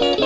you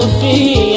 be